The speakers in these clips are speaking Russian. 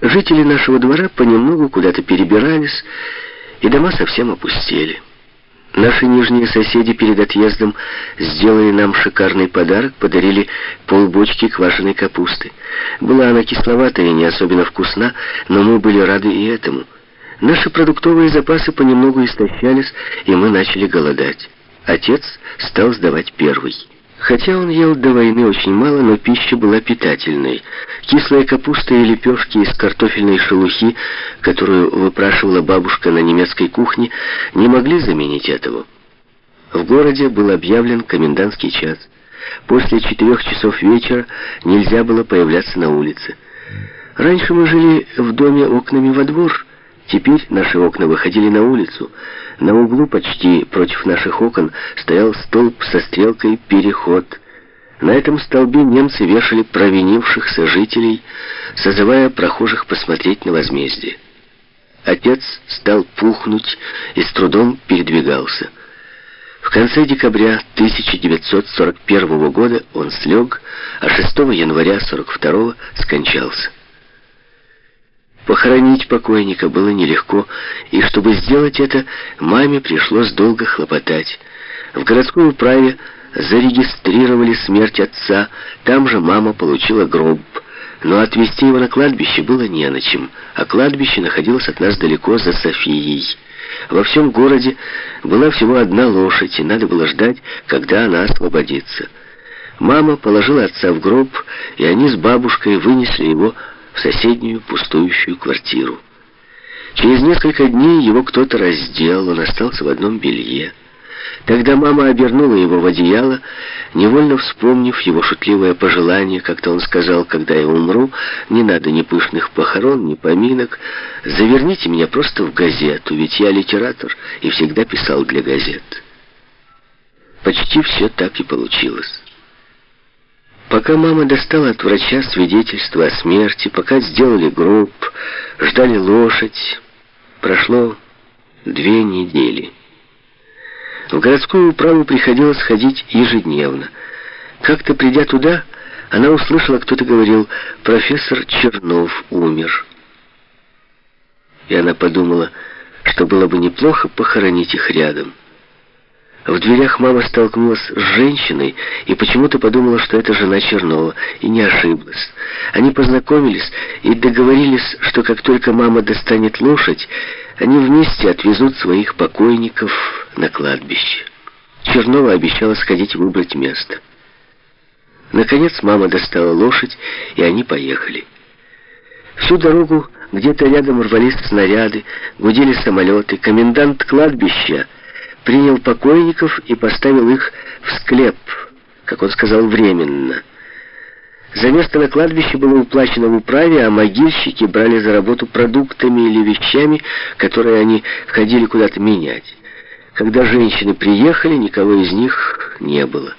Жители нашего двора понемногу куда-то перебирались, и дома совсем опустели. Наши нижние соседи перед отъездом сделали нам шикарный подарок, подарили полбочки квашеной капусты. Была она кисловатая и не особенно вкусна, но мы были рады и этому. Наши продуктовые запасы понемногу истощались, и мы начали голодать. Отец стал сдавать первый. Хотя он ел до войны очень мало, но пища была питательной. Кислая капуста и лепешки из картофельной шелухи, которую выпрашивала бабушка на немецкой кухне, не могли заменить этого. В городе был объявлен комендантский час. После четырех часов вечера нельзя было появляться на улице. Раньше мы жили в доме окнами во двор, Теперь наши окна выходили на улицу. На углу, почти против наших окон, стоял столб со стрелкой «Переход». На этом столбе немцы вешали провинившихся жителей, созывая прохожих посмотреть на возмездие. Отец стал пухнуть и с трудом передвигался. В конце декабря 1941 года он слег, а 6 января 1942 скончался. Похоронить покойника было нелегко, и чтобы сделать это, маме пришлось долго хлопотать. В городской управе зарегистрировали смерть отца, там же мама получила гроб. Но отвезти его на кладбище было не на чем, а кладбище находилось от нас далеко за Софией. Во всем городе была всего одна лошадь, и надо было ждать, когда она освободится. Мама положила отца в гроб, и они с бабушкой вынесли его в соседнюю пустующую квартиру. Через несколько дней его кто-то раздел, он остался в одном белье. Тогда мама обернула его в одеяло, невольно вспомнив его шутливое пожелание, как-то он сказал, когда я умру, не надо ни пышных похорон, ни поминок, заверните меня просто в газету, ведь я литератор и всегда писал для газет. Почти все так и получилось. Пока мама достала от врача свидетельство о смерти, пока сделали гроб, ждали лошадь, прошло две недели. В городскую управу приходилось ходить ежедневно. Как-то придя туда, она услышала, кто-то говорил, профессор Чернов умер. И она подумала, что было бы неплохо похоронить их рядом. В дверях мама столкнулась с женщиной и почему-то подумала, что это жена Чернова, и не ошиблась. Они познакомились и договорились, что как только мама достанет лошадь, они вместе отвезут своих покойников на кладбище. Чернова обещала сходить выбрать место. Наконец мама достала лошадь, и они поехали. Всю дорогу где-то рядом рвались снаряды, гудели самолеты. Комендант кладбища принял покойников и поставил их в склеп, как он сказал, временно. За место на кладбище было уплачено в управе, а могильщики брали за работу продуктами или вещами, которые они ходили куда-то менять. Когда женщины приехали, никого из них не было.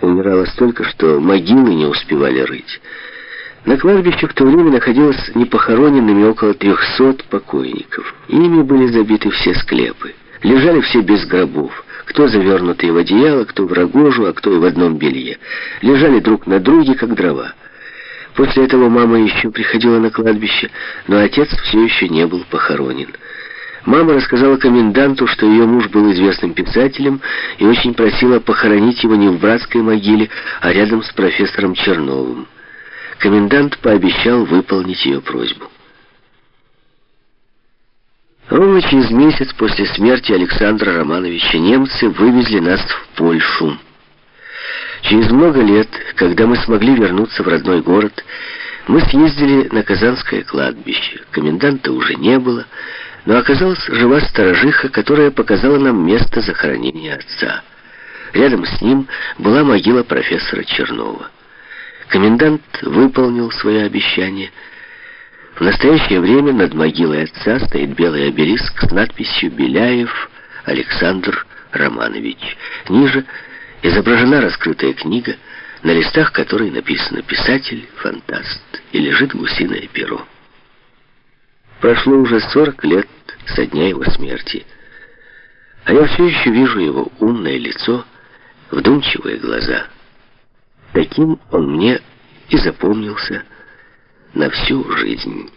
Умирало столько, что могилы не успевали рыть. На кладбище в то время находилось непохороненными около трехсот покойников. Ими были забиты все склепы. Лежали все без гробов. Кто завернутый в одеяло, кто в рогожу, а кто и в одном белье. Лежали друг на друге, как дрова. После этого мама еще приходила на кладбище, но отец все еще не был похоронен. Мама рассказала коменданту, что ее муж был известным писателем и очень просила похоронить его не в братской могиле, а рядом с профессором Черновым. Комендант пообещал выполнить ее просьбу. Ровно через месяц после смерти Александра Романовича немцы вывезли нас в Польшу. Через много лет, когда мы смогли вернуться в родной город, мы съездили на Казанское кладбище. Коменданта уже не было, но оказалась жива сторожиха, которая показала нам место захоронения отца. Рядом с ним была могила профессора Чернова. Комендант выполнил свое обещание – в настоящее время над могилой отца стоит белый обелиск с надписью «Беляев Александр Романович». Ниже изображена раскрытая книга, на листах которой написано «Писатель, фантаст» и лежит гусиное перо. Прошло уже 40 лет со дня его смерти, а я все еще вижу его умное лицо, вдумчивые глаза. Таким он мне и запомнился на всю жизнь.